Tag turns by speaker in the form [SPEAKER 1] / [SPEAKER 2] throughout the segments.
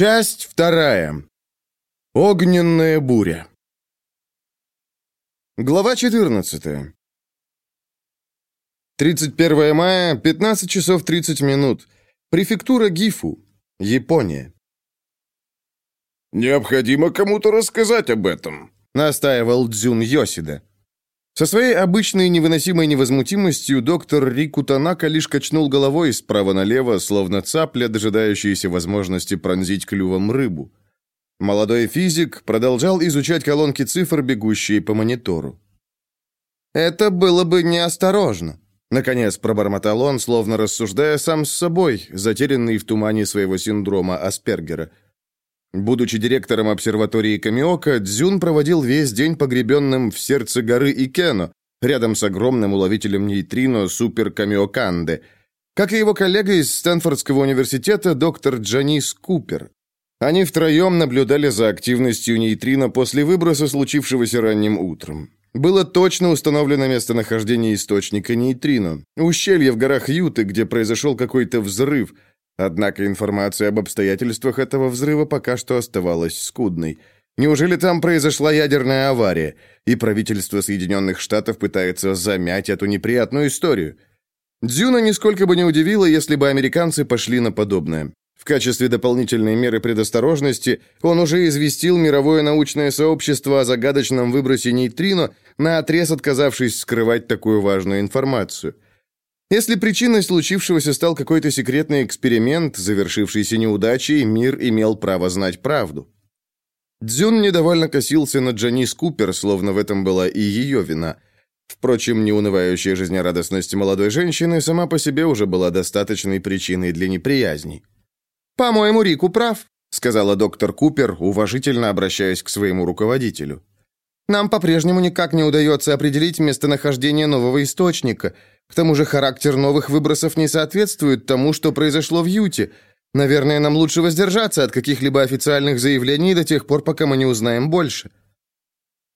[SPEAKER 1] Часть вторая. Огненная буря. Глава 14. 31 мая, 15 часов 30 минут. Префектура Гифу, Япония.
[SPEAKER 2] «Необходимо кому-то рассказать об этом», —
[SPEAKER 1] настаивал Дзюн Йосида. Со своей обычной невыносимой невозмутимостью доктор Рику Танака лишь качнул головой справа налево, словно цапля, дожидающаяся возможности пронзить клювом рыбу. Молодой физик продолжал изучать колонки цифр, бегущие по монитору. «Это было бы неосторожно», — наконец пробормотал он, словно рассуждая сам с собой, затерянный в тумане своего синдрома Аспергера — Будучи директором обсерватории Камиока, Дзюн проводил весь день погребенным в сердце горы Икено, рядом с огромным уловителем нейтрино Супер Камиоканде, как и его коллега из Стэнфордского университета доктор Джанис Купер. Они втроем наблюдали за активностью нейтрино после выброса, случившегося ранним утром. Было точно установлено местонахождение источника нейтрино, ущелье в горах Юты, где произошел какой-то взрыв – Однако информация об обстоятельствах этого взрыва пока что оставалась скудной. Неужели там произошла ядерная авария, и правительство Соединенных Штатов пытается замять эту неприятную историю? Дзюна нисколько бы не удивило, если бы американцы пошли на подобное. В качестве дополнительной меры предосторожности он уже известил мировое научное сообщество о загадочном выбросе нейтрино, наотрез отказавшись скрывать такую важную информацию – если причиной случившегося стал какой-то секретный эксперимент, завершившийся неудачей, мир имел право знать правду. Дзюн недовольно косился на Джанис Купер, словно в этом была и ее вина. Впрочем, неунывающая жизнерадостность молодой женщины сама по себе уже была достаточной причиной для неприязни. «По-моему, Рику прав», — сказала доктор Купер, уважительно обращаясь к своему руководителю. «Нам по-прежнему никак не удается определить местонахождение нового источника — к тому же характер новых выбросов не соответствует тому, что произошло в Юте. Наверное, нам лучше воздержаться от каких-либо официальных заявлений до тех пор, пока мы не узнаем больше».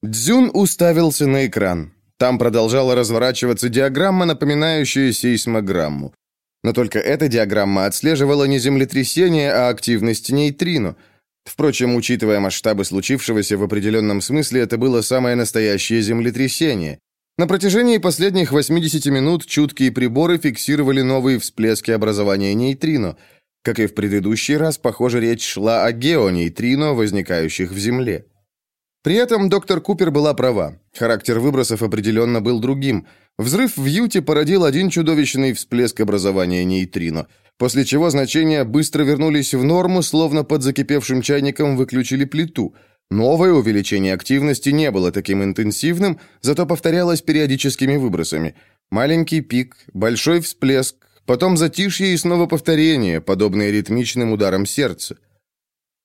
[SPEAKER 1] Дзюн уставился на экран. Там продолжала разворачиваться диаграмма, напоминающая сейсмограмму. Но только эта диаграмма отслеживала не землетрясение, а активность нейтрино. Впрочем, учитывая масштабы случившегося, в определенном смысле это было самое настоящее землетрясение. На протяжении последних 80 минут чуткие приборы фиксировали новые всплески образования нейтрино. Как и в предыдущий раз, похоже, речь шла о геонейтрино, возникающих в Земле. При этом доктор Купер была права. Характер выбросов определенно был другим. Взрыв в Юте породил один чудовищный всплеск образования нейтрино, после чего значения быстро вернулись в норму, словно под закипевшим чайником выключили плиту – Новое увеличение активности не было таким интенсивным, зато повторялось периодическими выбросами. Маленький пик, большой всплеск, потом затишье и снова повторение, подобное ритмичным ударам сердца.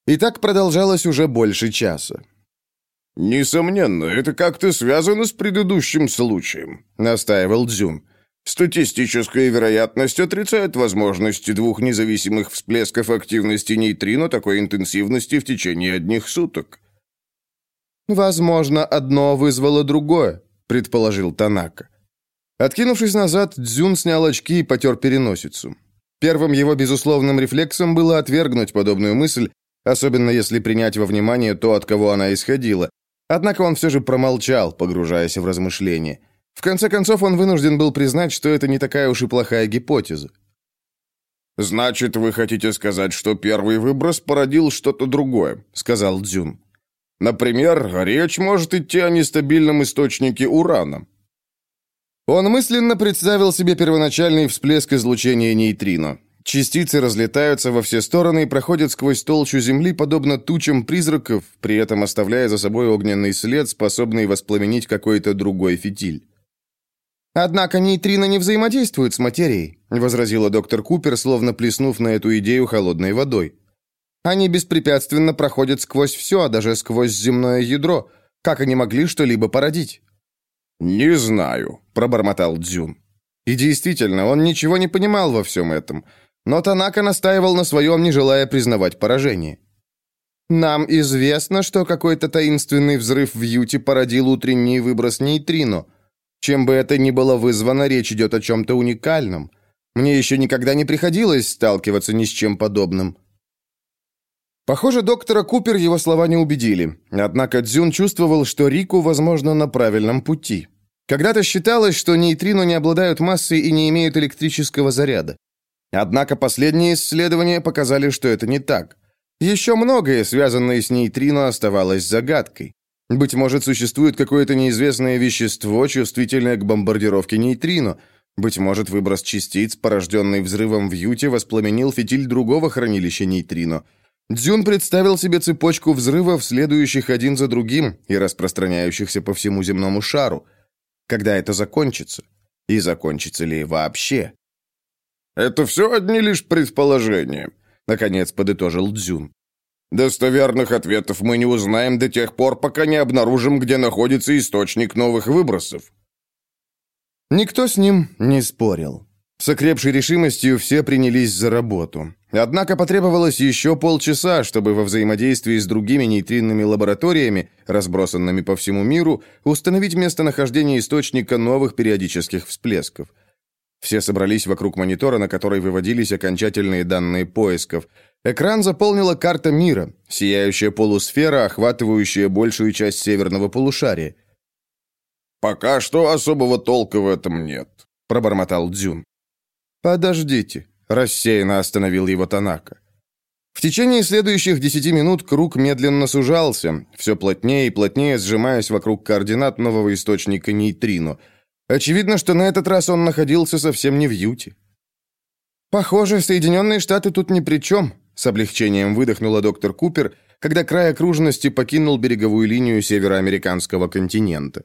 [SPEAKER 1] И так продолжалось уже больше часа.
[SPEAKER 2] «Несомненно, это как-то связано с предыдущим случаем», — настаивал Дзюн. «Статистическая вероятность отрицает возможность двух независимых всплесков активности нейтрино такой интенсивности в течение одних суток».
[SPEAKER 1] «Возможно, одно вызвало другое», — предположил Танака. Откинувшись назад, Дзюн снял очки и потер переносицу. Первым его безусловным рефлексом было отвергнуть подобную мысль, особенно если принять во внимание то, от кого она исходила. Однако он все же промолчал, погружаясь в размышления. В конце концов, он вынужден был признать, что это не такая уж и плохая гипотеза.
[SPEAKER 2] «Значит, вы хотите сказать, что первый выброс породил что-то другое», — сказал Дзюн. Например, речь может идти о нестабильном источнике урана.
[SPEAKER 1] Он мысленно представил себе первоначальный всплеск излучения нейтрино. Частицы разлетаются во все стороны и проходят сквозь толщу Земли, подобно тучам призраков, при этом оставляя за собой огненный след, способный воспламенить какой-то другой фитиль. «Однако нейтрино не взаимодействуют с материей», — возразила доктор Купер, словно плеснув на эту идею холодной водой. Они беспрепятственно проходят сквозь все, даже сквозь земное ядро. Как они могли что-либо породить?»
[SPEAKER 2] «Не знаю», — пробормотал Дзюн.
[SPEAKER 1] И действительно, он ничего не понимал во всем этом. Но Танака настаивал на своем, не желая признавать поражение. «Нам известно, что какой-то таинственный взрыв в Юте породил утренний выброс нейтрино. Чем бы это ни было вызвано, речь идет о чем-то уникальном. Мне еще никогда не приходилось сталкиваться ни с чем подобным». Похоже, доктора Купер его слова не убедили. Однако Дзюн чувствовал, что Рику, возможно, на правильном пути. Когда-то считалось, что нейтрино не обладают массой и не имеют электрического заряда. Однако последние исследования показали, что это не так. Еще многое, связанное с нейтрино, оставалось загадкой. Быть может, существует какое-то неизвестное вещество, чувствительное к бомбардировке нейтрино. Быть может, выброс частиц, порожденный взрывом в Юте, воспламенил фитиль другого хранилища нейтрино. Дзюн представил себе цепочку взрывов, следующих один за другим и распространяющихся по всему земному шару. Когда это закончится? И закончится ли вообще?
[SPEAKER 2] «Это все одни лишь предположения», — наконец подытожил Дзюн. «Достоверных ответов мы не узнаем до тех пор, пока не обнаружим, где находится источник новых выбросов».
[SPEAKER 1] Никто с ним не спорил. С окрепшей решимостью все принялись за работу. Однако потребовалось еще полчаса, чтобы во взаимодействии с другими нейтринными лабораториями, разбросанными по всему миру, установить местонахождение источника новых периодических всплесков. Все собрались вокруг монитора, на который выводились окончательные данные поисков. Экран заполнила карта мира, сияющая полусфера, охватывающая большую часть северного полушария.
[SPEAKER 2] «Пока что особого толка в этом нет», — пробормотал Дзюн.
[SPEAKER 1] «Подождите», — рассеянно остановил его Танака. В течение следующих десяти минут круг медленно сужался, все плотнее и плотнее сжимаясь вокруг координат нового источника нейтрино. Очевидно, что на этот раз он находился совсем не в Юте. «Похоже, Соединенные Штаты тут ни при чем», — с облегчением выдохнула доктор Купер, когда край окружности покинул береговую линию североамериканского континента.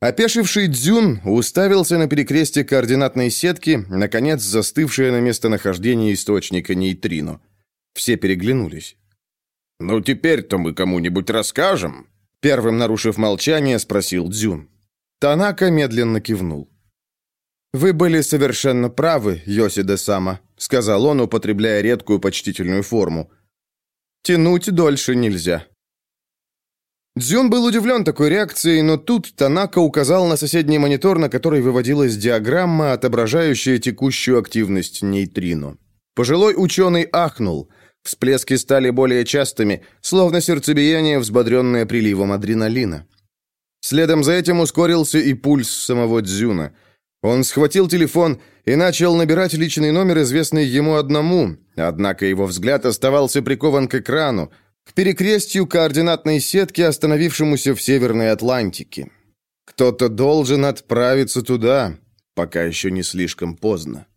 [SPEAKER 1] Опешивший Дзюн уставился на перекрестие координатной сетки, наконец застывшее на местонахождении источника нейтрино. Все переглянулись.
[SPEAKER 2] «Ну, теперь-то мы кому-нибудь расскажем?»
[SPEAKER 1] Первым нарушив молчание, спросил Дзюн. Танака медленно кивнул. «Вы были совершенно правы, Йосиде-сама», — сказал он, употребляя редкую почтительную форму. «Тянуть дольше нельзя». Дзюн был удивлен такой реакцией, но тут Танака указал на соседний монитор, на который выводилась диаграмма, отображающая текущую активность нейтрино. Пожилой ученый ахнул. Всплески стали более частыми, словно сердцебиение, взбодренное приливом адреналина. Следом за этим ускорился и пульс самого Дзюна. Он схватил телефон и начал набирать личный номер, известный ему одному, однако его взгляд оставался прикован к экрану, к перекрестью координатной сетки, остановившемуся в Северной Атлантике. Кто-то должен отправиться туда, пока еще не слишком поздно.